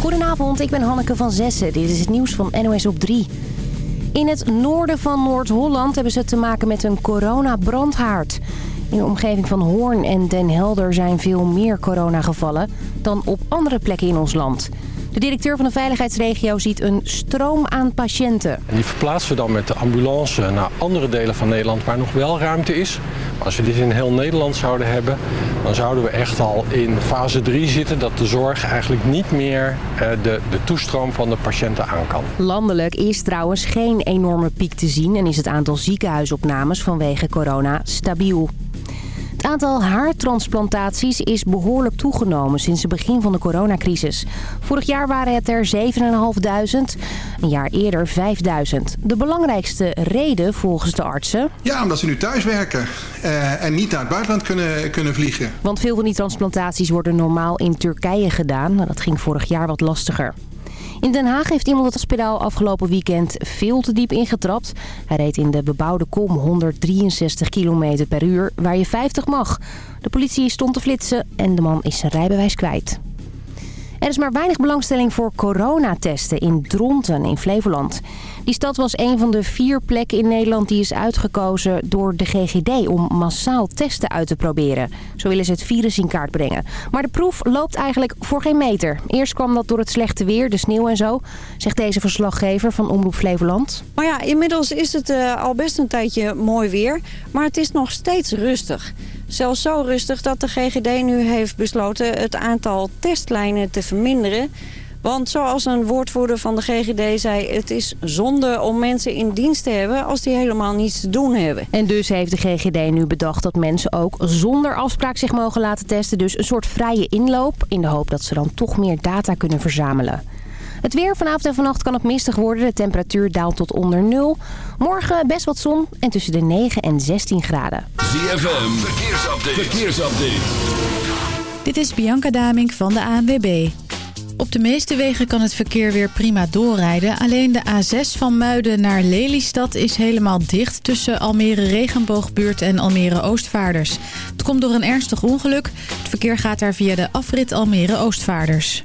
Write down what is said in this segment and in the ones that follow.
Goedenavond, ik ben Hanneke van Zessen. Dit is het nieuws van NOS op 3. In het noorden van Noord-Holland hebben ze te maken met een coronabrandhaard. In de omgeving van Hoorn en Den Helder zijn veel meer coronagevallen dan op andere plekken in ons land. De directeur van de veiligheidsregio ziet een stroom aan patiënten. En die verplaatsen we dan met de ambulance naar andere delen van Nederland waar nog wel ruimte is. Maar als we dit in heel Nederland zouden hebben, dan zouden we echt al in fase 3 zitten dat de zorg eigenlijk niet meer eh, de, de toestroom van de patiënten aan kan. Landelijk is trouwens geen enorme piek te zien en is het aantal ziekenhuisopnames vanwege corona stabiel. Het aantal haartransplantaties is behoorlijk toegenomen sinds het begin van de coronacrisis. Vorig jaar waren het er 7.500, een jaar eerder 5.000. De belangrijkste reden volgens de artsen... Ja, omdat ze nu thuis werken uh, en niet naar het buitenland kunnen, kunnen vliegen. Want veel van die transplantaties worden normaal in Turkije gedaan. Dat ging vorig jaar wat lastiger. In Den Haag heeft iemand het hospitaal afgelopen weekend veel te diep ingetrapt. Hij reed in de bebouwde kom 163 km per uur, waar je 50 mag. De politie stond te flitsen en de man is zijn rijbewijs kwijt. Er is maar weinig belangstelling voor coronatesten in Dronten in Flevoland. Die stad was een van de vier plekken in Nederland die is uitgekozen door de GGD om massaal testen uit te proberen. Zo willen ze het virus in kaart brengen. Maar de proef loopt eigenlijk voor geen meter. Eerst kwam dat door het slechte weer, de sneeuw en zo, zegt deze verslaggever van Omroep Flevoland. Maar ja, inmiddels is het uh, al best een tijdje mooi weer, maar het is nog steeds rustig. Zelfs zo rustig dat de GGD nu heeft besloten het aantal testlijnen te verminderen. Want zoals een woordvoerder van de GGD zei... het is zonde om mensen in dienst te hebben als die helemaal niets te doen hebben. En dus heeft de GGD nu bedacht dat mensen ook zonder afspraak zich mogen laten testen. Dus een soort vrije inloop in de hoop dat ze dan toch meer data kunnen verzamelen. Het weer vanavond en vannacht kan het mistig worden. De temperatuur daalt tot onder nul. Morgen best wat zon en tussen de 9 en 16 graden. ZFM, verkeersupdate. verkeersupdate. Dit is Bianca Damink van de ANWB. Op de meeste wegen kan het verkeer weer prima doorrijden. Alleen de A6 van Muiden naar Lelystad is helemaal dicht... tussen Almere Regenboogbuurt en Almere Oostvaarders. Het komt door een ernstig ongeluk. Het verkeer gaat daar via de afrit Almere Oostvaarders.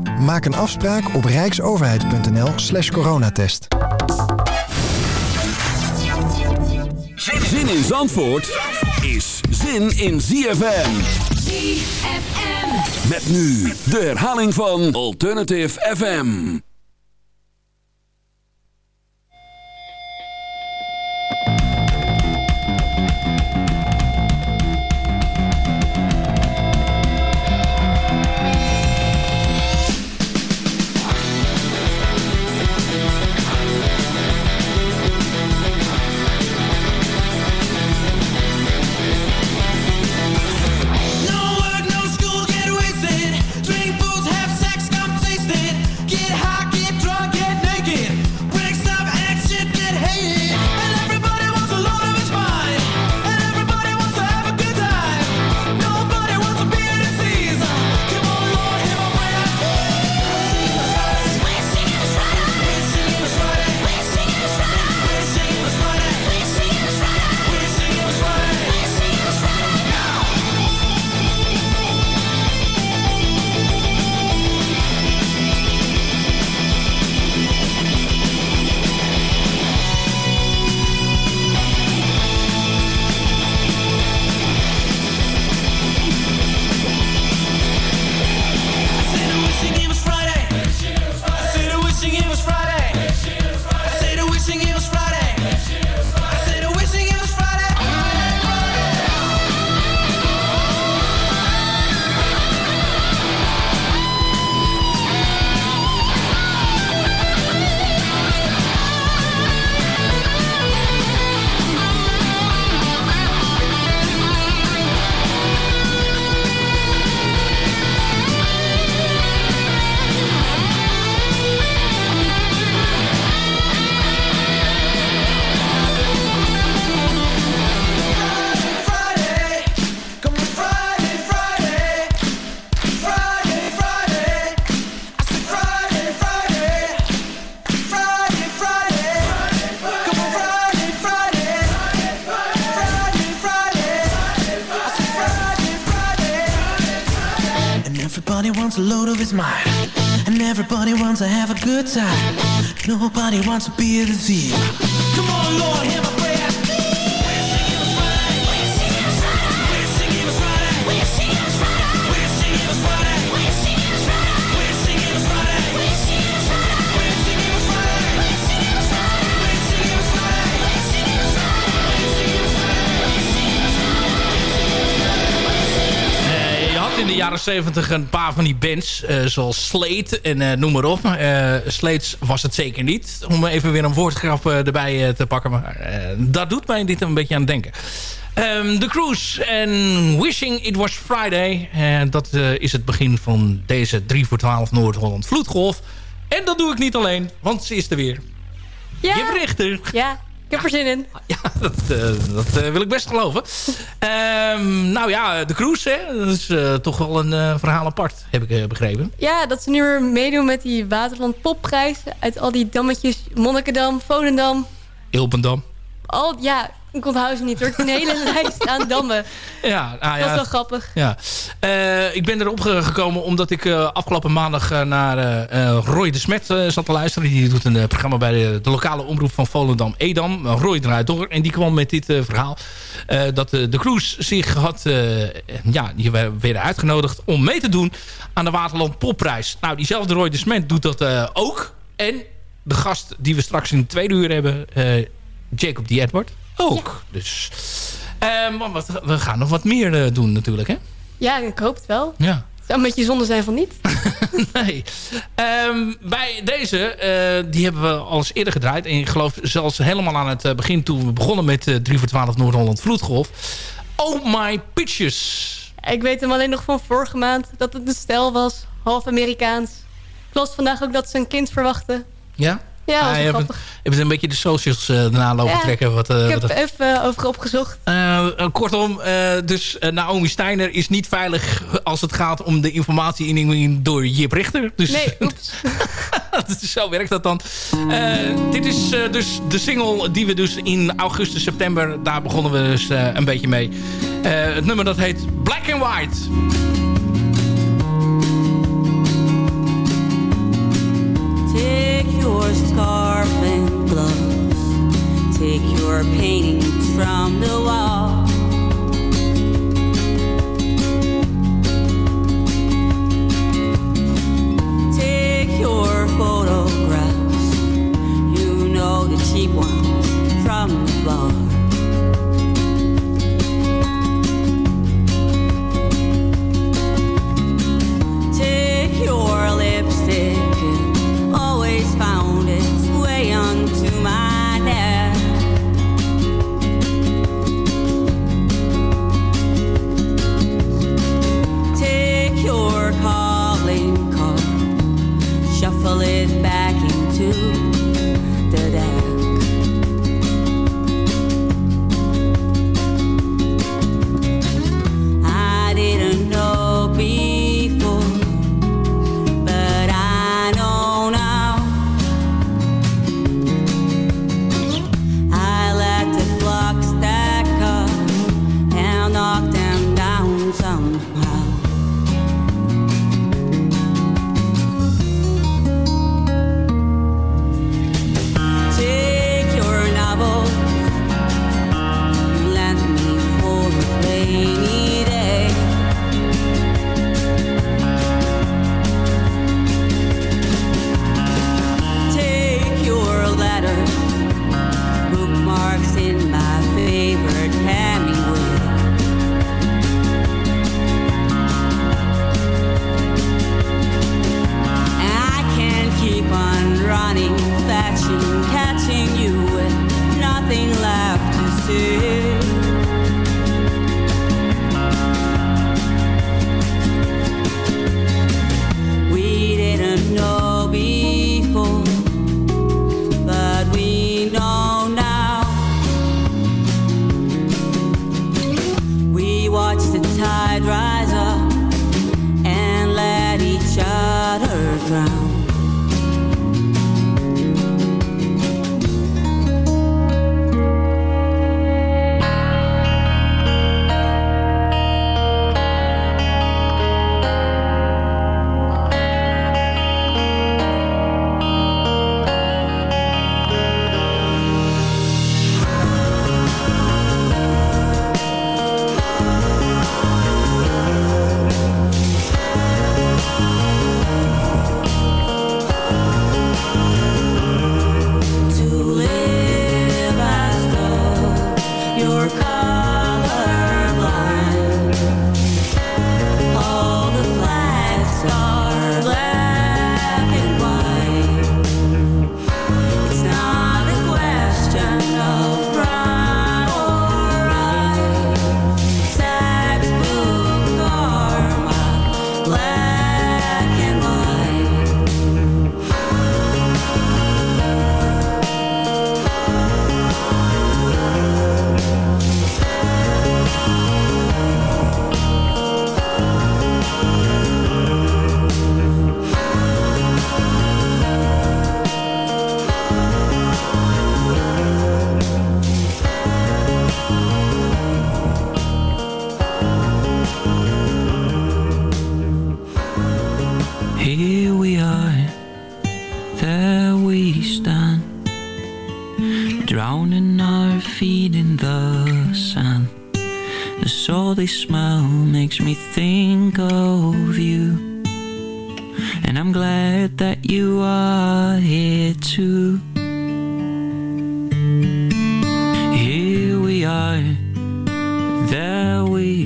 Maak een afspraak op rijksoverheid.nl slash coronatest. Zin in Zandvoort is zin in ZFM. ZFM. Met nu de herhaling van Alternative FM. Nobody wants to be a disease. Come on, Lord, hear 70 een paar van die bands, eh, zoals Slate en eh, noem maar op. Eh Slates was het zeker niet, om even weer een woordgrap erbij te pakken. Maar dat doet mij dit een beetje aan het denken. Ehm, The Cruise en Wishing It Was Friday. En dat is het begin van deze 3 voor 12 Noord-Holland Vloedgolf. En dat doe ik niet alleen, want ze is er weer. Ja. Je Richter. Ja, heb er zin in. Dat, eh, dat eh, wil ik best geloven. Ehm, nou ja, de cruise, hè, dat is eh, toch wel een verhaal apart, heb ik begrepen. Ja, dat ze nu weer meedoen met die Waterland Popprijs. Uit al die dammetjes. Monnikendam, Volendam. Ilpendam. Al, ja, ik onthoud ze niet hoor. Een hele lijst aan dammen. Ja, nou Dat is ja, wel grappig. Ja. Eh, ik ben erop ge- gekomen omdat ik eh, afgelopen maandag eh, naar Roy de Smet zat te luisteren. Die doet een programma bij de, de lokale omroep van Volendam, Edam. Eh, Roy draait door. En die kwam met dit verhaal. dat de cruise zich had... ja, die we- werden uitgenodigd om mee te doen aan de Waterland Popprijs. Nou, diezelfde Roy de Smet doet dat ook. En de gast die we straks in het tweede uur hebben... Jacob D. Edward ook. Dus... eh, maar wat, we gaan nog wat meer eh, doen natuurlijk, hè? Ja, ik hoop het wel. Ja. Het zou een beetje zonde zijn van niet. Nee. Ehm, bij deze, eh, die hebben we al eens eerder gedraaid. En ik geloof zelfs helemaal aan het eh, begin toen we begonnen met eh 3 voor 12 Noord-Holland Vloedgolf. Oh My Pitches. Ik weet hem alleen nog van vorige maand. Dat het een stijl was. Half Amerikaans. Ik las vandaag ook dat ze een kind verwachten. Ja? Ja, dat Ah, je wel hebt, grappig. je hebt een beetje de socials eh daarna lopen Ja, trekken. Wat, eh, ik heb wat- even over opgezocht. Eh, eh, kortom, eh, dus eh, Naomi Steiner is niet veilig als het gaat om de informatie door Jip Richter. Dus, Nee, oeps. Zo werkt dat dan. Eh, dit is eh, dus de single die we dus in augustus, september, daar begonnen we dus eh, een beetje mee. Eh, het nummer dat heet Black and White. Your scarf and gloves. Take your paintings from the wall. Take your photographs. You know the cheap ones from the bar.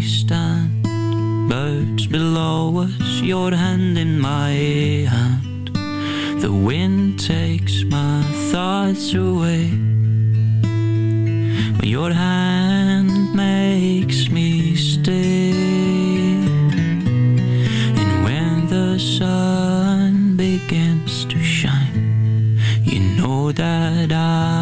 Stand. Birds below us, your hand in my hand. The wind takes my thoughts away. But your hand makes me stay. And when the sun begins to shine, you know that I'll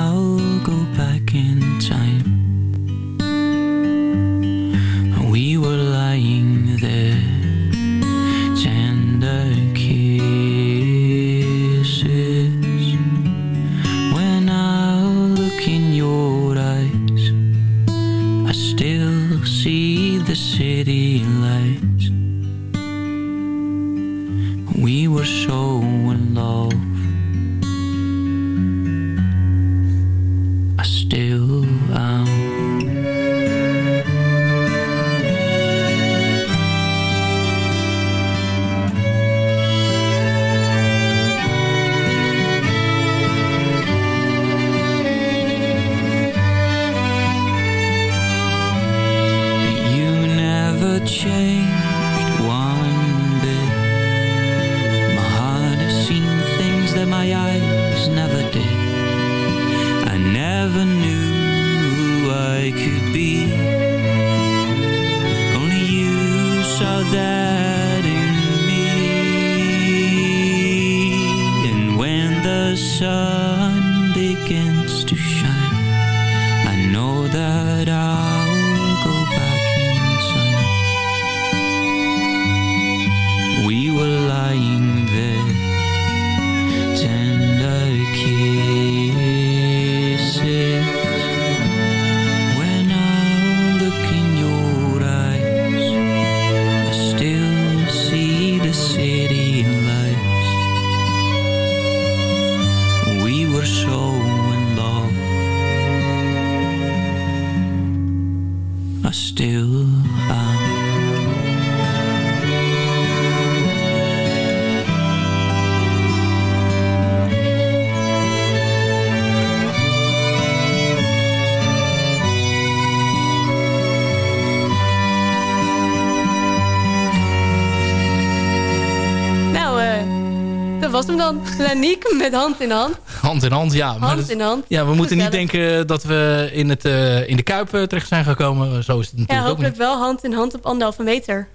met hand in hand. Hand in hand, ja. maar Hand dat- in hand. Ja, we moeten niet denken dat we in, het, eh, in de Kuip eh, terecht zijn gekomen. Zo is het Ja, natuurlijk ook hopelijk niet. wel hand in hand op anderhalve meter.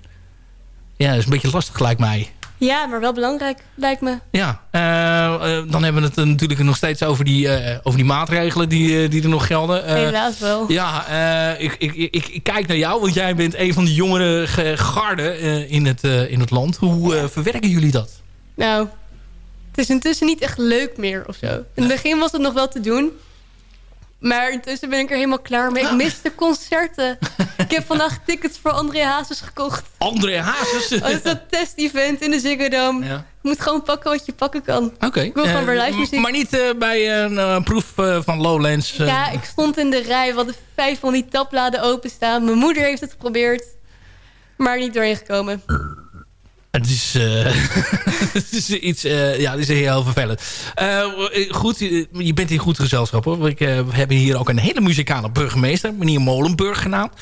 Ja, dat is een beetje lastig lijkt mij. Ja, maar wel belangrijk, lijkt me. Ja, eh, eh, dan hebben we het natuurlijk nog steeds over die, eh, over die maatregelen die, eh, die er nog gelden. Eh, Helaas wel. Ja, eh, ik, ik, ik, ik kijk naar jou, want jij bent een van de jongere ge- garden eh, in, het, eh, in het land. Hoe eh, verwerken jullie dat? Nou, is intussen niet echt leuk meer of zo. In het begin was het nog wel te doen. Maar intussen ben ik er helemaal klaar mee. Ik mis de concerten. ik heb vandaag tickets voor André Hazes gekocht. André Hazes? Oh, dat is dat test-event in de Ziggo Dome. Ja. Je moet gewoon pakken wat je pakken kan. Oké. Ik wil gewoon Eh, weer live muziek. Maar niet eh, bij een eh, proef van Lowlands. Ja, ik stond in de rij. We hadden vijf van die tabbladen openstaan. Mijn moeder heeft het geprobeerd. Maar niet doorheen gekomen. Het is, eh, het is iets, eh, ja, het is heel vervelend. Eh, goed, je bent in goed gezelschap hoor. Ik, we hebben hier ook een hele muzikale burgemeester, meneer Molenburg genaamd.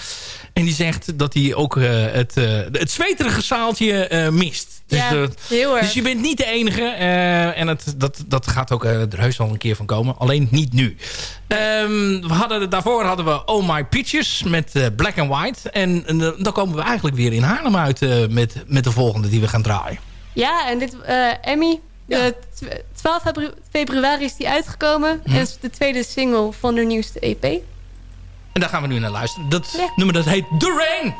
En die zegt dat hij ook het, het zweterige zaaltje mist. Dus, Ja, heel erg. dus je bent niet de enige. eh, en het, dat, dat gaat ook eh, er heus wel een keer van komen. Alleen niet nu. Ehm, we hadden, daarvoor hadden we Oh My Peaches met eh, Black and White. En, en, dan komen we eigenlijk weer in Haarlem uit met, met de volgende die we gaan draaien. Ja, en dit, Emmy, tw- 12 febru- februari is die uitgekomen. Hm. En het is de tweede single van de nieuwste EP. En daar gaan we nu naar luisteren. Dat nummer dat heet The Rain.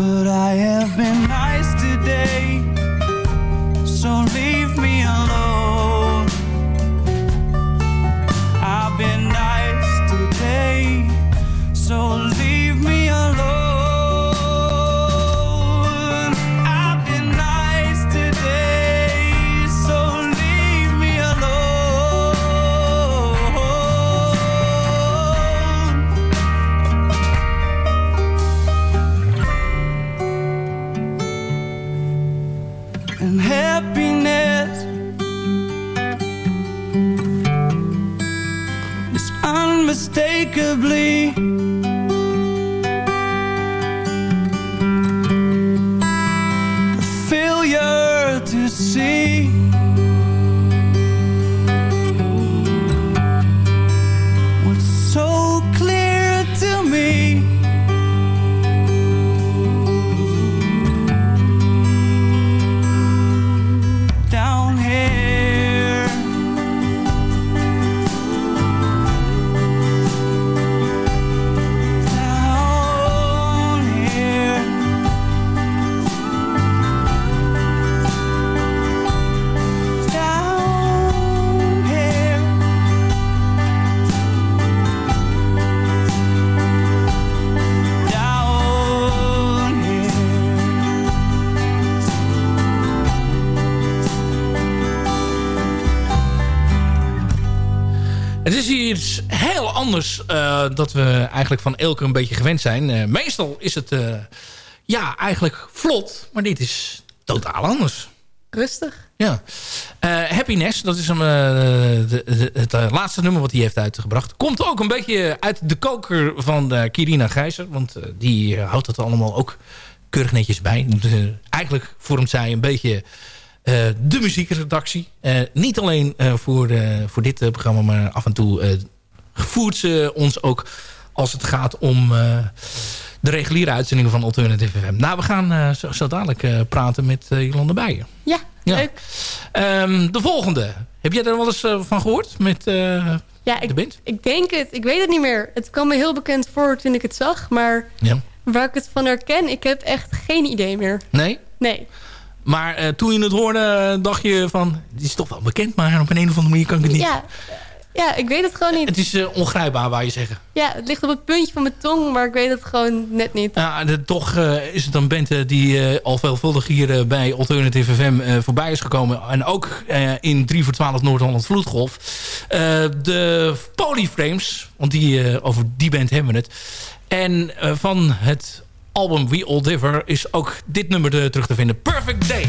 But I have been nice today, so leave me alone. I've been nice today, so leave anders uh, dat we eigenlijk van Elke een beetje gewend zijn. Uh, meestal is het uh, ja, eigenlijk vlot, maar dit is totaal anders. Rustig. Ja. Happiness, dat is hem, de, de, het laatste nummer wat hij heeft uitgebracht. Komt ook een beetje uit de koker van Kirina Gijzer. Want die houdt het allemaal ook keurig netjes bij. eigenlijk vormt zij een beetje... Uh, de muziekredactie. Uh, niet alleen uh, voor, voor dit programma, maar af en toe voert ze ons ook als het gaat om de reguliere uitzendingen van Alternative FM. Nou, we gaan zo, zo, dadelijk praten met Jolande Bijen. Ja, ja, leuk. Um, de volgende. Heb jij er wel eens van gehoord met ja, ik, de band? Ik denk het. Ik weet het niet meer. Het kwam me heel bekend voor toen ik het zag. Maar ja. waar ik het van herken, ik heb echt geen idee meer. Nee? Nee. Maar toen je het hoorde, dacht je van... dit is toch wel bekend, maar op een, een of andere manier kan ik het niet. Ja, ja ik weet het gewoon niet. Het is uh, ongrijpbaar, waar je zeggen. Ja, het ligt op het puntje van mijn tong, maar ik weet het gewoon net niet. Ja, de, toch uh, is het een band die al veelvuldig hier bij Alternative FM voorbij is gekomen. En ook in 3 voor 12 Noord-Holland Vloedgolf. de Polyframes, want die, over die band hebben we het. En van het album We All Differ is ook dit nummer terug te vinden. Perfect Day.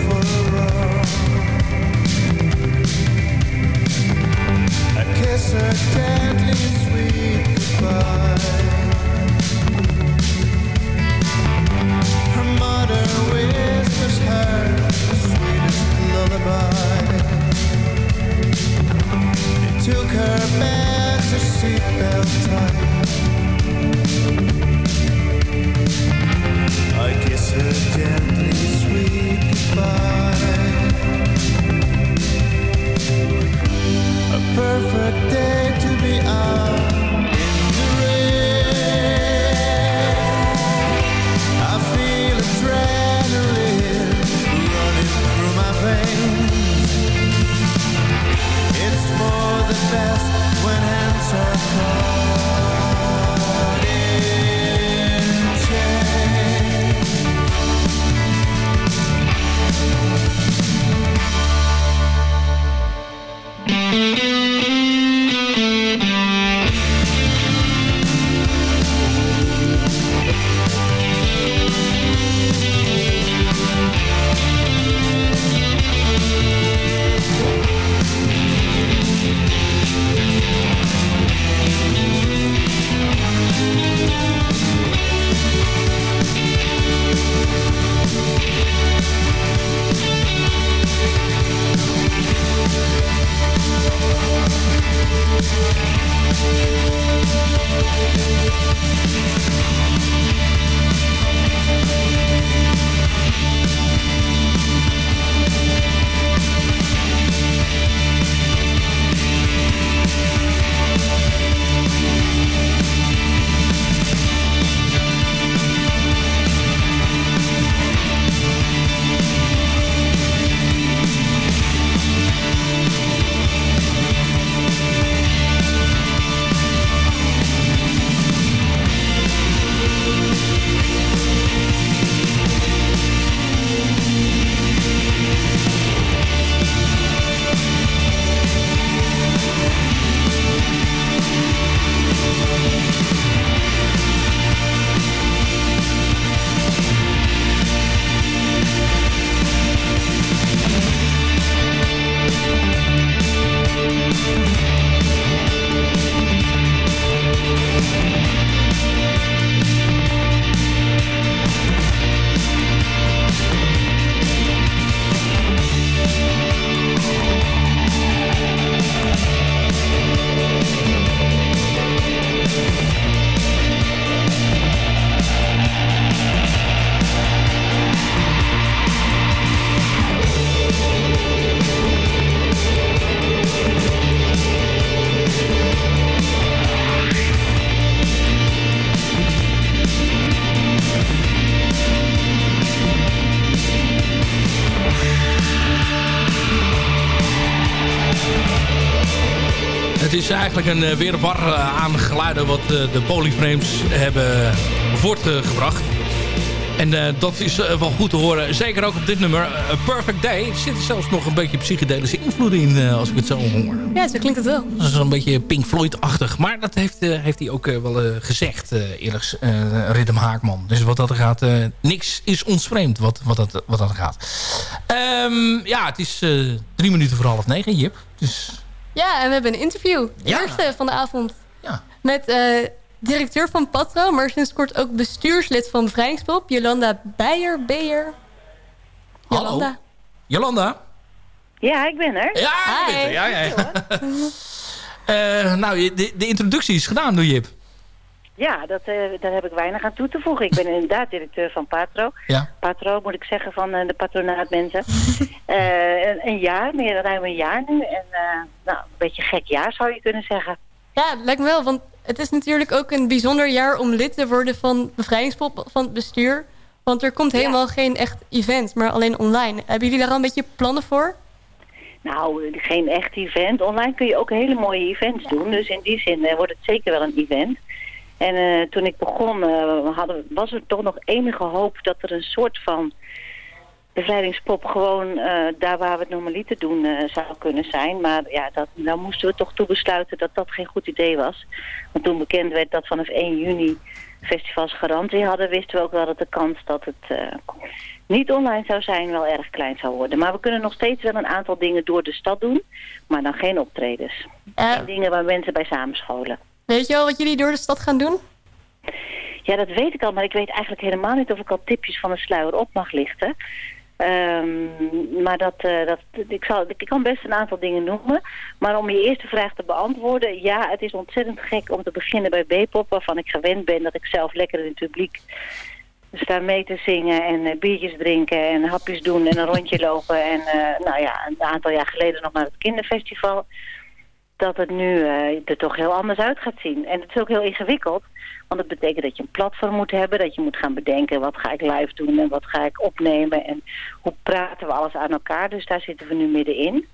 such a deadly sweet. Eigenlijk een uh, weerwar uh, aan geluiden wat uh, de polyframes hebben voortgebracht. En uh, dat is uh, wel goed te horen. Zeker ook op dit nummer. A Perfect Day. Er zitten zelfs nog een beetje psychedelische invloeden in, uh, als ik het zo hoor. Ja, zo klinkt het wel. Dat is een beetje Pink Floyd-achtig. Maar dat heeft, heeft hij ook wel gezegd, eerlijk Rhythm Haakman. Dus wat dat gaat, niks is ons vreemd wat, wat, dat, wat dat gaat. Um, ja, het is drie minuten voor half negen, Jip. Dus... Ja, en we hebben een interview. De ja. eerste van de avond. Ja. Met directeur van Patro, maar sinds kort ook bestuurslid van Bevrijdingspop. Jolanda Beijer, Beyer. Jolanda. Hallo. Jolanda? Ja, ik ben er. Ja, ik ben er. Ja, ja. uh, nou, de, de, introductie is gedaan door Jip. Ja, dat, uh, daar heb ik weinig aan toe te voegen. Ik ben inderdaad directeur van Patro. Ja. Patro, moet ik zeggen, van uh, de patronaatmensen. een, een, jaar, meer dan ruim een jaar nu. En nou, een beetje gek jaar zou je kunnen zeggen. Ja, lijkt me wel, want het is natuurlijk ook een bijzonder jaar om lid te worden van bevrijdingspop van het bestuur. Want er komt helemaal geen echt event, maar alleen online. Hebben jullie daar al een beetje plannen voor? Nou, geen echt event. Online kun je ook hele mooie events doen. Dus in die zin uh, wordt het zeker wel een event. En uh, toen ik begon, uh, hadden, was er toch nog enige hoop dat er een soort van bevrijdingspop gewoon uh, daar waar we het normaliter doen zou kunnen zijn. Maar ja, dat, nou moesten we toch toe besluiten dat dat geen goed idee was. Want toen bekend werd dat vanaf 1 juni festivals garantie hadden... wisten we ook wel dat de kans dat het niet online zou zijn wel erg klein zou worden. Maar we kunnen nog steeds wel een aantal dingen door de stad doen. Maar dan geen optredens. En dingen waar mensen bij samenscholen. Weet je al wat jullie door de stad gaan doen? Ja, dat weet ik al, maar ik weet eigenlijk helemaal niet of ik al tipjes van de sluier op mag lichten. Um, maar dat, uh, dat, ik, ik kan best een aantal dingen noemen. Maar om je eerste vraag te beantwoorden... ja, het is ontzettend gek om te beginnen bij B-pop... waarvan ik gewend ben dat ik zelf lekker in het publiek sta mee te zingen... en uh, biertjes drinken en hapjes doen en een rondje lopen. En uh, nou ja, een aantal jaar geleden nog naar het kinderfestival... dat het nu er toch heel anders uit gaat zien. En het is ook heel ingewikkeld... Want dat betekent dat je een platform moet hebben. Dat je moet gaan bedenken wat ga ik live doen en wat ga ik opnemen. En hoe praten we alles aan elkaar. Dus daar zitten we nu middenin.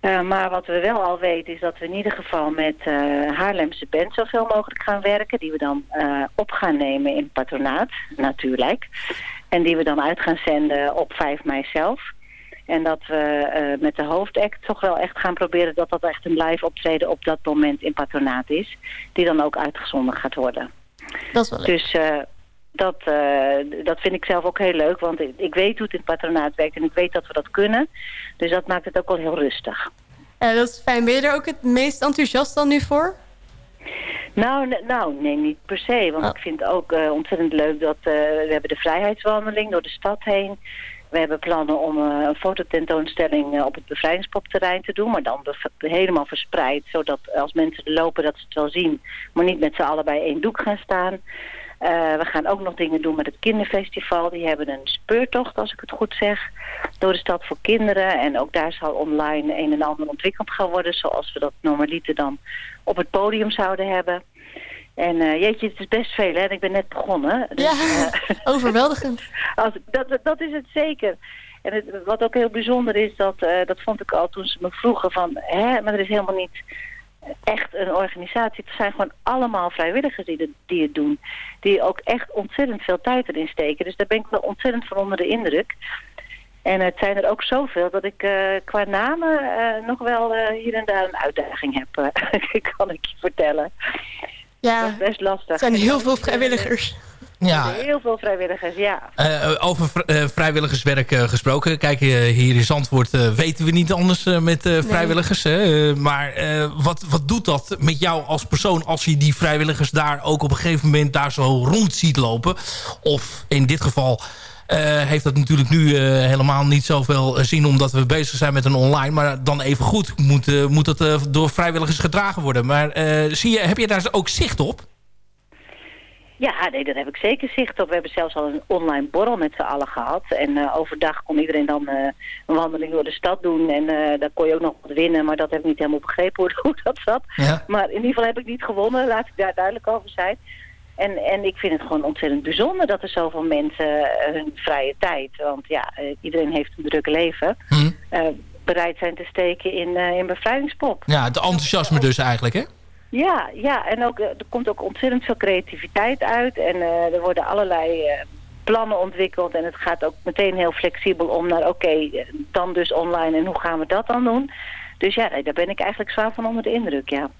Uh, maar wat we wel al weten is dat we in ieder geval met uh, Haarlemse band zoveel mogelijk gaan werken. Die we dan op gaan nemen in patronaat, natuurlijk. En die we dan uit gaan zenden op 5 mei zelf. En dat we uh, met de hoofdact toch wel echt gaan proberen dat dat echt een live optreden op dat moment in patronaat is. Die dan ook uitgezonden gaat worden. Dat is wel leuk. Dus uh, dat, uh, dat vind ik zelf ook heel leuk, want ik, ik, weet hoe het in het patronaat werkt en ik weet dat we dat kunnen. Dus dat maakt het ook wel heel rustig. Dat is fijn. Ben je er ook het meest enthousiast dan nu voor? Nou, nou nee, niet per se. Want oh. ik vind het ook ontzettend leuk dat we hebben de vrijheidswandeling door de stad heen we hebben plannen om uh, een fototentoonstelling uh, op het bevrijdingspopterrein te doen. Maar dan helemaal verspreid. Zodat als mensen er lopen dat ze het wel zien. Maar niet met z'n allen bij één doek gaan staan. Uh, we gaan ook nog dingen doen met het kinderfestival. Die hebben een speurtocht, als ik het goed zeg, door de stad voor kinderen. En ook daar zal online een en ander ontwikkeld gaan worden... zoals we dat normaliter dan op het podium zouden hebben. En uh, jeetje, het is best veel, hè? Ik ben net begonnen. Dus, ja, uh, overweldigend. Als, dat, dat is het zeker. En het, wat ook heel bijzonder is, dat, uh, dat vond ik al toen ze me vroegen van... hè, maar er is helemaal niet echt een organisatie. Het zijn gewoon allemaal vrijwilligers die, de, die het doen. Die ook echt ontzettend veel tijd erin steken. Dus daar ben ik wel ontzettend van onder de indruk. En het zijn er ook zoveel dat ik qua namen nog wel hier en daar een uitdaging heb. kan ik je vertellen. Ja, dat is best lastig. Er zijn heel veel vrijwilligers. Ja. Heel veel vrijwilligers, ja. Uh, over uh, vrijwilligerswerk uh, gesproken. Kijk, hier in Zandvoort weten we niet anders met vrijwilligers. Nee. maar wat, wat doet dat met jou als persoon als je die vrijwilligers daar ook op een gegeven moment daar zo rond ziet lopen? Of in dit geval uh, heeft dat natuurlijk nu uh, helemaal niet zoveel zin omdat we bezig zijn met een online. Maar dan even goed moet, moet dat door vrijwilligers gedragen worden. Maar zie je, heb je daar ook zicht op? Ja, nee, daar heb ik zeker zicht op. We hebben zelfs al een online borrel met z'n allen gehad. En overdag kon iedereen dan een wandeling door de stad doen. En daar kon je ook nog wat winnen. Maar dat heb ik niet helemaal begrepen hoe, hoe dat zat. Ja. Maar in ieder geval heb ik niet gewonnen. Laat ik daar duidelijk over zijn. En, en ik vind het gewoon ontzettend bijzonder dat er zoveel mensen uh, hun vrije tijd... want ja, uh, iedereen heeft een druk leven... Hm. Uh, bereid zijn te steken in, eh, in bevrijdingspop. Ja, het enthousiasme dus eigenlijk, hè? Ja, ja, en ook, eh, er komt ook ontzettend veel creativiteit uit. En eh, er worden allerlei eh, plannen ontwikkeld. En het gaat ook meteen heel flexibel om naar, oké, eh, dan dus online. En hoe gaan we dat dan doen? Dus ja, daar ben ik eigenlijk zwaar van onder de indruk, ja.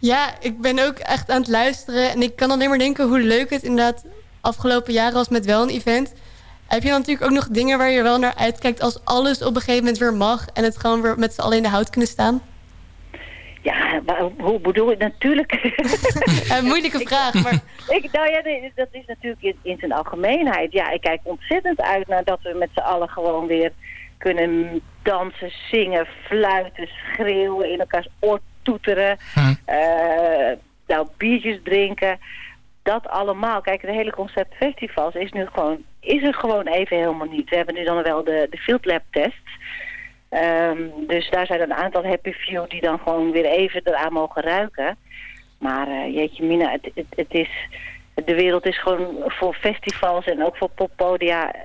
Ja, ik ben ook echt aan het luisteren. En ik kan alleen maar denken hoe leuk het inderdaad afgelopen jaren was met wel een event. Heb je dan natuurlijk ook nog dingen waar je wel naar uitkijkt... als alles op een gegeven moment weer mag... en het gewoon weer met z'n allen in de hout kunnen staan? Ja, maar hoe bedoel je? Natuurlijk. Een moeilijke vraag, maar... Ik, nou ja, nee, dat is natuurlijk in, in zijn algemeenheid. Ja, ik kijk ontzettend uit naar dat we met z'n allen gewoon weer kunnen dansen, zingen, fluiten, schreeuwen, in elkaars oor toeteren. eh, nou, biertjes drinken. Dat allemaal. Kijk, het hele concept festivals is nu gewoon, is er gewoon even helemaal niet. We hebben nu dan wel de, de field lab tests. Ehm, dus daar zijn een aantal happy few die dan gewoon weer even eraan mogen ruiken. Maar eh, jeetje mina, het, het, het is, de wereld is gewoon voor festivals en ook voor poppodia eh,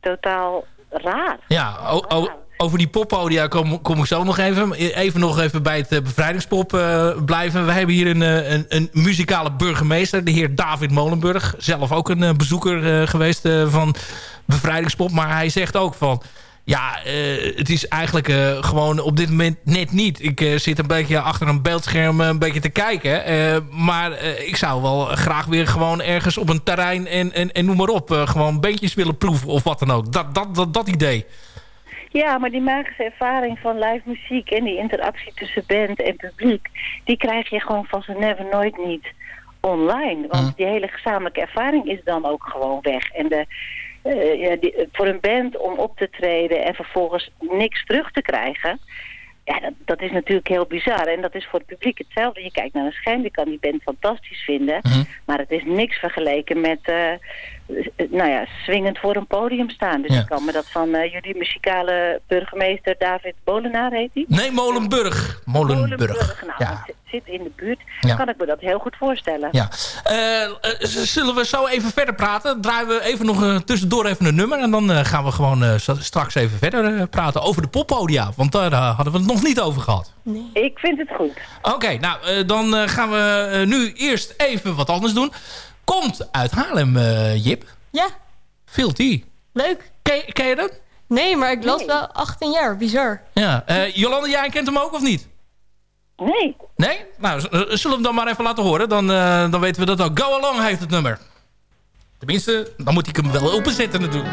totaal raar. Ja, o- o- over die poppodia kom, kom ik zo nog even. Even nog even bij het eh, bevrijdingspop eh, blijven. We hebben hier een, eh, een, een muzikale burgemeester, de heer David Molenburg. Zelf ook een bezoeker geweest van bevrijdingspop. Maar hij zegt ook van... Ja, het is eigenlijk gewoon op dit moment net niet. Ik zit een beetje achter een beeldscherm een beetje te kijken. maar ik zou wel graag weer gewoon ergens op een terrein en, en, en noem maar op. gewoon beentjes willen proeven of wat dan ook. Dat, dat, dat, dat idee. Ja, maar die magische ervaring van live muziek en die interactie tussen band en publiek, die krijg je gewoon van z'n never nooit niet online. Want die hele gezamenlijke ervaring is dan ook gewoon weg. En de, eh, ja, die, voor een band om op te treden en vervolgens niks terug te krijgen, ja, dat, dat is natuurlijk heel bizar. En dat is voor het publiek hetzelfde. Je kijkt naar een scherm, je kan die band fantastisch vinden. Maar het is niks vergeleken met, eh, eh, nou ja, swingend voor een podium staan. Dus Ja. ik kan me dat van eh, jullie muzikale burgemeester David Bolenaar, heet hij? Nee, Molenburg. Molenburg. Molenburg, nou, Ja. zit in de buurt. Ja. Kan ik me dat heel goed voorstellen. Ja. Eh, eh, zullen we zo even verder praten? Draaien we even nog eh, tussendoor even een nummer. En dan gaan we gewoon st- straks even verder praten over de poppodia. Want daar hadden we het nog niet over gehad. Ik vind het goed. Oké, nou dan gaan we nu eerst even wat anders doen. Komt uit Haarlem, eh, Jip. Ja. Filty. Leuk. Ken, ken je dat? Nee, maar ik las wel 18 jaar. Bizar. Ja. Eh, Jolanda, jij kent hem ook of niet? Nee. Nee? Nou, zullen we hem dan maar even laten horen? Dan, eh, dan weten we dat ook. Go Along heeft het nummer. Tenminste, dan moet ik hem wel openzetten natuurlijk.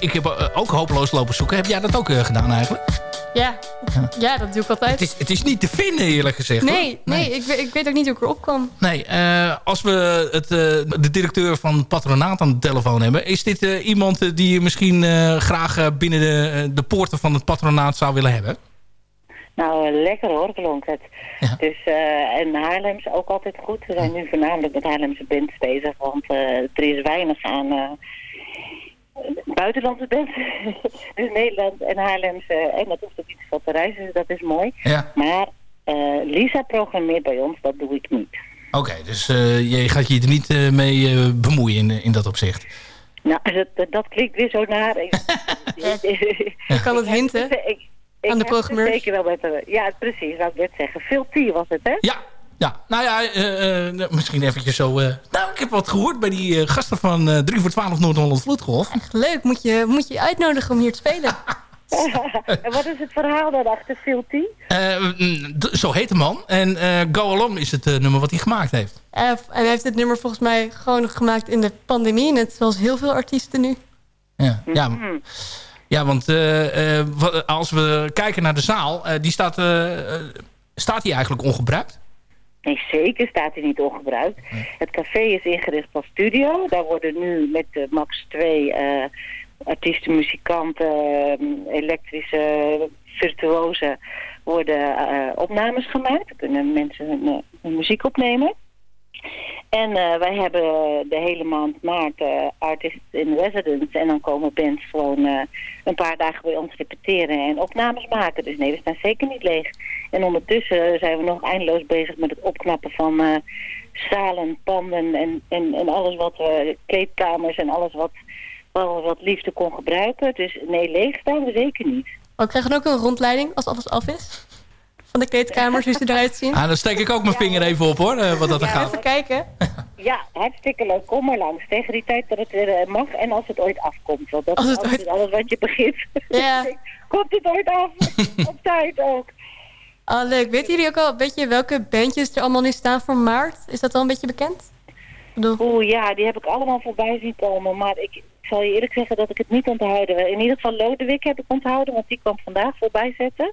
Ik, heb eh, ook hopeloos lopen zoeken. Heb jij dat ook eh, gedaan eigenlijk? Ja. ja, dat doe ik altijd. Het is, het is niet te vinden eerlijk gezegd. hoor. Nee, nee, Ik, weet, ik weet ook niet hoe ik erop kwam. Nee, eh, als we het, eh, de directeur van het patronaat aan de telefoon hebben... is dit eh, iemand die je misschien eh, graag eh, binnen de, de poorten van het patronaat zou willen hebben? Nou, lekker hoor, klonk het. Dus, eh, en Haarlems ook altijd goed. We zijn nu voornamelijk met Haarlemse bands bezig, want eh, er is weinig aan eh, buitenlandse bands. dus Nederland en Haarlemse, en dat hoeft ook niet veel te reizen, dus dat is mooi. Ja. Maar eh, Lisa programmeert bij ons, dat doe ik niet. Oké, dus eh, je gaat je er niet eh, mee eh, bemoeien in, in dat opzicht. Nou, dat, dat, dat klinkt weer zo naar. Je kan het hinten ik aan de programmeurs. Zeker wel met de, ja, precies, wou ik net zeggen. Veel T was het, hè? Ja, ja. nou ja, eh, eh, misschien eventjes zo... eh, nou, ik heb wat gehoord bij die eh, gasten van eh 3 voor 12 Noord-Holland Vloedgolf. Echt leuk. Moet je, moet je uitnodigen om hier te spelen. en wat is het verhaal dan achter Phil T? Eh, mm, zo heet de man. En eh, Go Along is het eh, nummer wat hij gemaakt heeft. Eh, en hij heeft dit nummer volgens mij gewoon gemaakt in de pandemie. Net zoals heel veel artiesten nu. Ja, ja, ja want eh, eh, wa- als we kijken naar de zaal... eh, die staat, eh, eh, staat die eigenlijk ongebruikt? Nee, zeker staat hij niet ongebruikt. Het café is ingericht als studio. Daar worden nu met de Max 2 eh, artiesten, muzikanten, eh, elektrische virtuosen worden eh, opnames gemaakt. Er kunnen mensen hun, hun muziek opnemen. En eh, wij hebben de hele maand maart eh artists in residence. En dan komen bands gewoon eh, een paar dagen bij ons repeteren en opnames maken. Dus nee, we staan zeker niet leeg. En ondertussen zijn we nog eindeloos bezig met het opknappen van zalen, panden en, en, en alles wat we, kleedkamers en alles wat, wat, wat liefde kon gebruiken. Dus nee, leeg staan we zeker niet. We krijgen ook een rondleiding als alles af is. Van de kleedkamers, hoe ze eruit zien. Ah, dan steek ik ook mijn vinger even op hoor, eh, wat dat er gaat. Even kijken. Ja, hartstikke leuk. Kom maar langs. Tegen die tijd dat het weer eh, mag en als het ooit afkomt. Want dat Als is het altijd alles wat je begint. Ja. Komt het ooit af? Op tijd ook. Oh, leuk. Weten jullie ook al een beetje welke bandjes er allemaal nu staan voor maart? Is dat al een beetje bekend? Oeh, ja, die heb ik allemaal voorbij zien komen. Maar ik, ik zal je eerlijk zeggen dat ik het niet onthouden. In ieder geval Lodewijk heb ik onthouden, want die kwam vandaag voorbij zetten.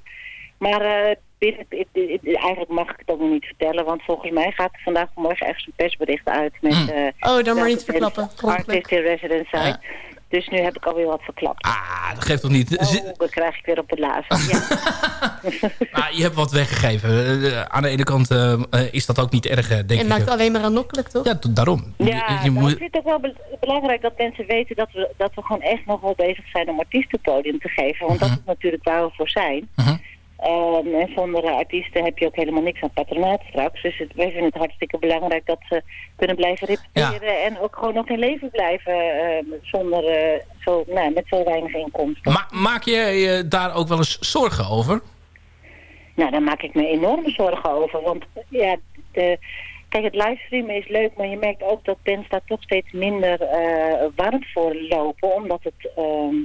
Maar eh, binnen, ik- ik- eigenlijk mag ik het ook nog niet vertellen, want volgens mij gaat er vandaag morgen ergens een persbericht uit met... eh, Oh, dan maar niet verklappen. Artist in residence zijn. Dus nu heb ik alweer wat verklapt. Ah, dat geeft toch niet... Oh, dan krijg ik weer op het lazen. Ja. Ah, je hebt wat weggegeven. Eh, eh, aan de ene kant is dat ook niet erg, eh, denk En ik. maakt eh. alleen maar aanlokkelijk, toch? Ja, daarom. Ja, Je- je maar moet- ik vind het ook wel be- belangrijk dat mensen weten dat we, dat we gewoon echt nog wel bezig zijn om artiesten podium te geven. Want dat is natuurlijk waar we voor zijn. Ehm, en zonder artiesten heb je ook helemaal niks aan patronaat straks. Dus het, wij vinden het hartstikke belangrijk dat ze kunnen blijven repeteren en ook gewoon nog in leven blijven ehm, zonder, eh, zo, nou, met zo weinig inkomsten. Ma- maak je je daar ook wel eens zorgen over? Nou, daar maak ik me enorme zorgen over. Want ja, de, kijk, het livestreamen is leuk, maar je merkt ook dat bands daar toch steeds minder eh, warm voor lopen. Omdat het, ehm,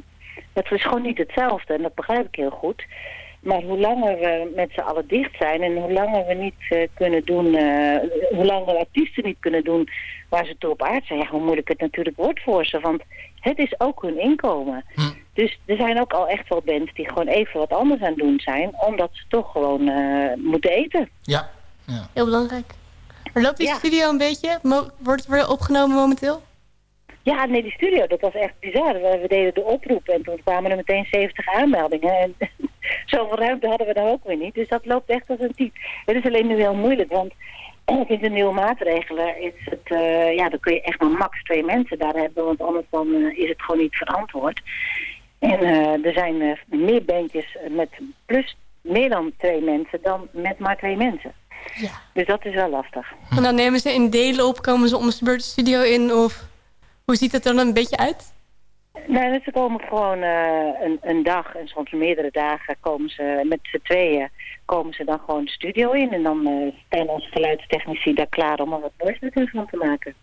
het is gewoon niet hetzelfde en dat begrijp ik heel goed. Maar hoe langer we met z'n allen dicht zijn en hoe langer we niet eh, kunnen doen, eh, hoe langer de artiesten niet kunnen doen waar ze toe op aard zijn, ja, hoe moeilijk het natuurlijk wordt voor ze. Want het is ook hun inkomen. Dus er zijn ook al echt wel bands die gewoon even wat anders aan het doen zijn, omdat ze toch gewoon eh, moeten eten. Ja. Heel belangrijk. Maar loopt die studio een beetje? Mo- wordt het weer opgenomen momenteel? Ja, nee, die studio, dat was echt bizar. We, we deden de oproep en toen kwamen er meteen 70 aanmeldingen. En zoveel ruimte hadden we daar ook weer niet. Dus dat loopt echt als een type. Het is alleen nu heel moeilijk, want in de nieuwe maatregelen is het, eh, ja, dan kun je echt maar max twee mensen daar hebben, want anders dan eh, is het gewoon niet verantwoord. En eh, er zijn meer bandjes met plus meer dan twee mensen dan met maar twee mensen. Ja. Dus dat is wel lastig. En dan nemen ze in delen op, komen ze om de beurt de studio in? Of hoe ziet het er dan een beetje uit? Dus ze komen gewoon eh, een, een dag en soms meerdere dagen komen ze met z'n tweeën komen ze dan gewoon de studio in. En dan eh zijn onze geluidstechnici daar klaar om er wat moois hun van te maken.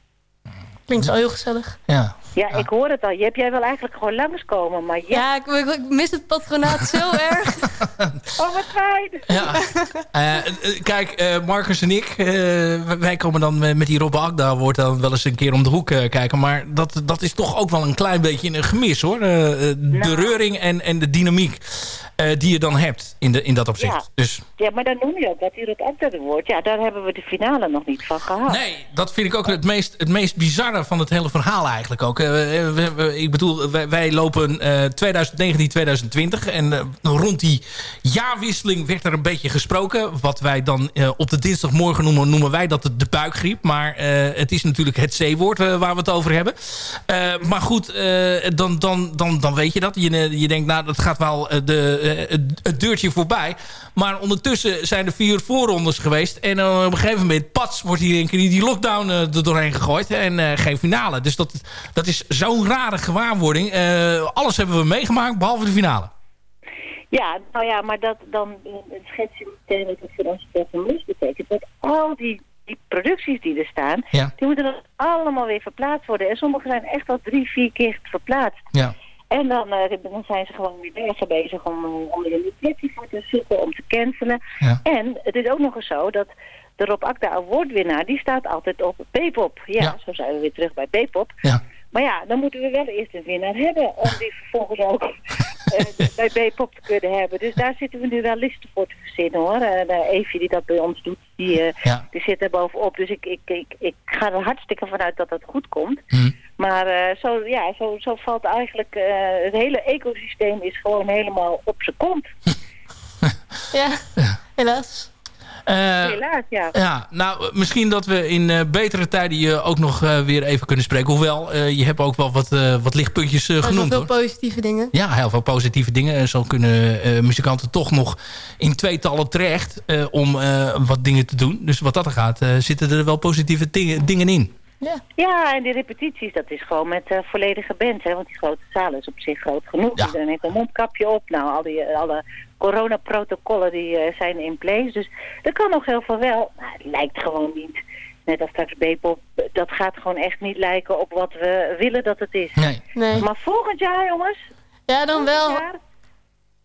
Klinkt wel heel gezellig. Ja. Ja, ik hoor het al. Je hebt jij wel eigenlijk gewoon langskomen, maar ja. Ja, ik, ik- ik mis het patronaat zo erg. Oh, wat fijn! Ja. Eh, eh, kijk, eh, Marcus en ik, eh, wij komen dan met die Rob Agda, wordt dan wel eens een keer om de hoek eh, kijken. Maar dat, dat is toch ook wel een klein beetje een gemis hoor. De reuring en, en de dynamiek eh, die je dan hebt in, de, in dat opzicht. Ja. Dus Ja, maar dan noem je ook dat het optreden wordt. Ja, daar hebben we de finale nog niet van gehad. Nee, dat vind ik ook het meest, het meest bizarre van het hele verhaal eigenlijk ook. Eh, we- we- ik bedoel, wij, wij lopen eh 2019, 2020. En eh, rond die jaarwisseling werd er een beetje gesproken. Wat wij dan eh, op de dinsdagmorgen noemen, noemen wij dat de, buikgriep. Maar eh, het is natuurlijk het C-woord eh, waar we het over hebben. Eh, maar goed, eh, dan, dan, dan, dan weet je dat. Je, je denkt, nou, dat gaat wel eh, de, eh, het, het deurtje voorbij. Maar ondertussen zijn er vier voorrondes geweest. En eh, op een gegeven moment, pats, wordt hier een keer die lockdown eh, er doorheen gegooid. En geen finale. Dus dat, dat is zo'n rare gewaarwording. Alles hebben we meegemaakt, behalve de finale. Ja, nou ja, maar dat, dan schets je meteen wat het voor onze performance betekent. Dat al die, die producties die er staan, Ja. die moeten dan allemaal weer verplaatst worden. En sommige zijn echt al drie, vier keer verplaatst. Ja. En dan, eh, dan zijn ze gewoon weer bezig, bezig om, om er een voor te zoeken, om te cancelen. Ja. En het is ook nog eens zo dat de Rob Akda Award-winnaar, die staat altijd op P-pop. Ja, Ja. zo zijn we weer terug bij P-pop. Ja. Maar ja, dan moeten we wel eerst een winnaar hebben om die vervolgens ook bij B-pop te kunnen hebben. Dus daar zitten we nu wel listen voor te verzinnen hoor. En uh, Evie die dat bij ons doet, die, eh, die zit er bovenop. Dus ik, ik, ik, ik ga er hartstikke vanuit dat dat goed komt. Maar eh, zo, ja, zo, zo valt eigenlijk eh, het hele ecosysteem is gewoon helemaal op zijn kont. Ja, helaas. Eh, Helaas, ja. Ja, nou, misschien dat we in eh, betere tijden je ook nog eh, weer even kunnen spreken. Hoewel, eh, je hebt ook wel wat, eh, wat lichtpuntjes zijn genoemd. veel Hoor. positieve dingen. Ja, heel veel positieve dingen. En zo kunnen eh, muzikanten toch nog in tweetallen terecht eh, om eh, wat dingen te doen. Dus wat dat er gaat, eh, zitten er wel positieve dingen, dingen in. Ja. ja, en die repetities, dat is gewoon met eh, volledige band. Hè, want die grote zaal is op zich groot genoeg. Iedereen heeft een mondkapje op. Nou, al die, alle coronaprotocollen die eh, zijn in place. Dus er kan nog heel veel wel. Maar het lijkt gewoon niet. Net als straks B-pop. Dat gaat gewoon echt niet lijken op wat we willen dat het is. Nee. nee. Maar volgend jaar, jongens. Ja, dan wel. Jaar,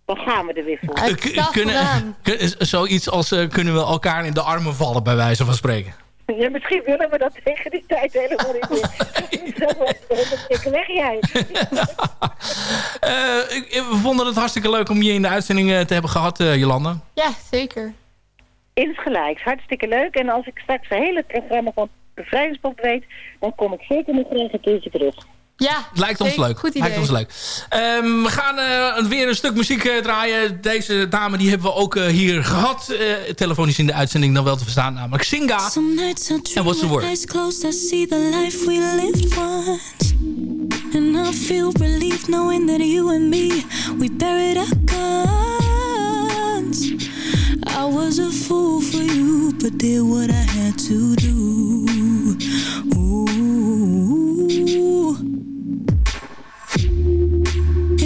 dan gaan we er weer voor. Eh, k- kunnen, kun- zoiets als eh, kunnen we elkaar in de armen vallen, bij wijze van spreken. Ja, misschien willen we dat tegen die tijd helemaal niet meer. Zo, ik weg jij. Eh, ik- we vonden het hartstikke leuk om je in de uitzending eh, te hebben gehad, eh, Jolanda. Ja, zeker. Insgelijks, hartstikke leuk. En als ik straks het hele programma van Bevrijdingspop weet, dan kom ik zeker nog graag een keertje terug. Ja, Lijkt ons leuk. Goed idee. Lijkt ons leuk. Ehm, we gaan eh, weer een stuk muziek eh, draaien. Deze dame die hebben we ook eh, hier gehad. eh, telefonisch in de uitzending dan wel te verstaan. Namelijk Singa. En what's the word? eyes closed, I see the life we lived once. And I feel relief knowing that you and me, we buried our guns. I was a fool for you, but did what I had to do.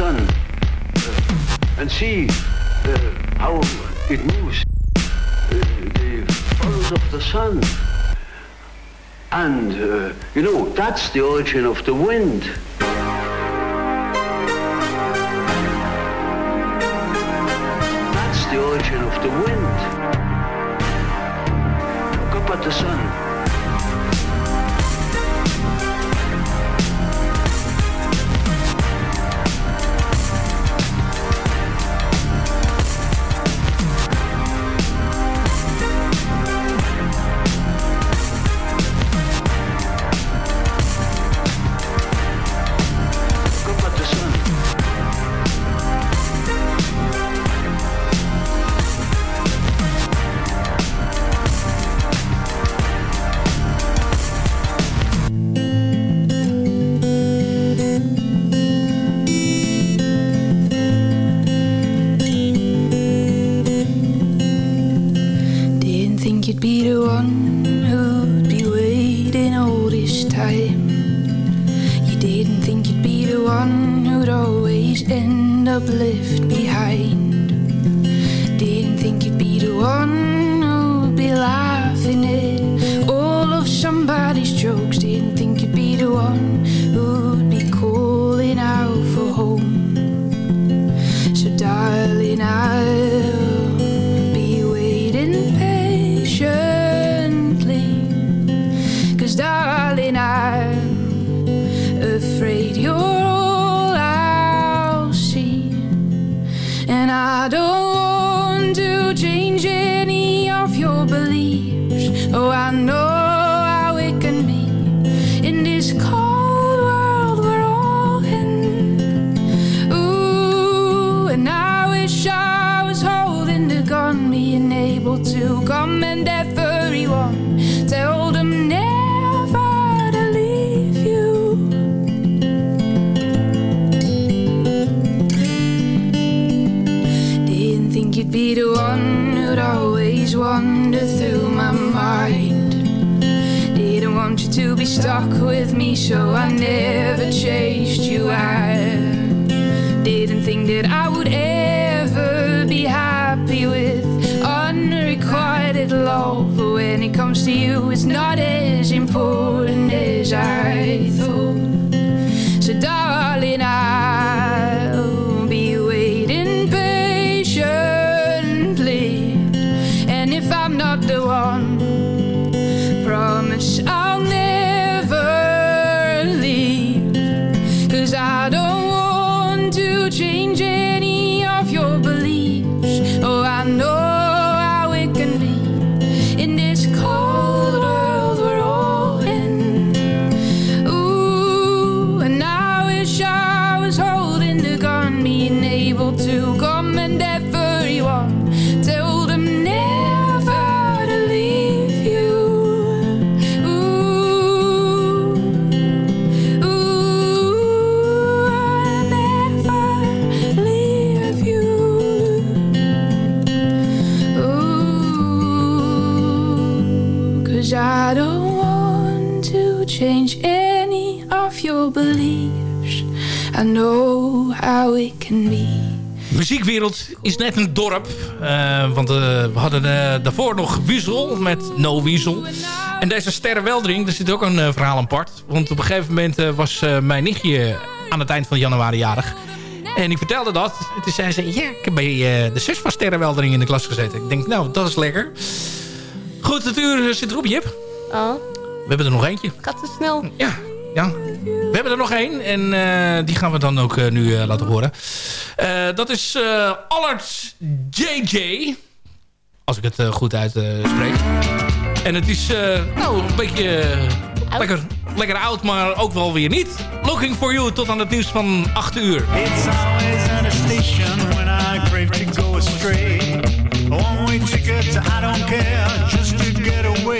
Sun uh, and see uh, how it moves. Uh, the follows of the sun. And, uh, you know, that's the origin of the wind. Be the one who'd always end up left behind. Didn't think you'd be the one who'd be laughing at all of somebody's jokes. Didn't think you'd be the one who'd with me, so I never muziekwereld is net een dorp. Eh, want eh, we hadden eh, daarvoor nog Wiesel met No Wiesel. En deze Sterrenweldering, daar zit ook een verhaal apart. Want op een gegeven moment was mijn nichtje aan het eind van januari jarig. En ik vertelde dat. En toen zei ze, ja, ik heb bij de zus van Sterrenweldering in de klas gezeten. Ik denk, nou, dat is lekker. Goed, het uur zit erop, Jip. Oh, We hebben er nog eentje. gaat te snel. Ja, ja. We hebben er nog één. En eh, die gaan we dan ook eh, nu eh, laten horen. Eh, dat is eh Allard JJ. Als ik het eh, goed uitspreek. en het is eh, nou een beetje lekker, lekker oud, maar ook wel weer niet. Looking for you tot aan het nieuws van 8 uur. It's always at a station when I crave to go astray. Ticket I don't care, just to get away.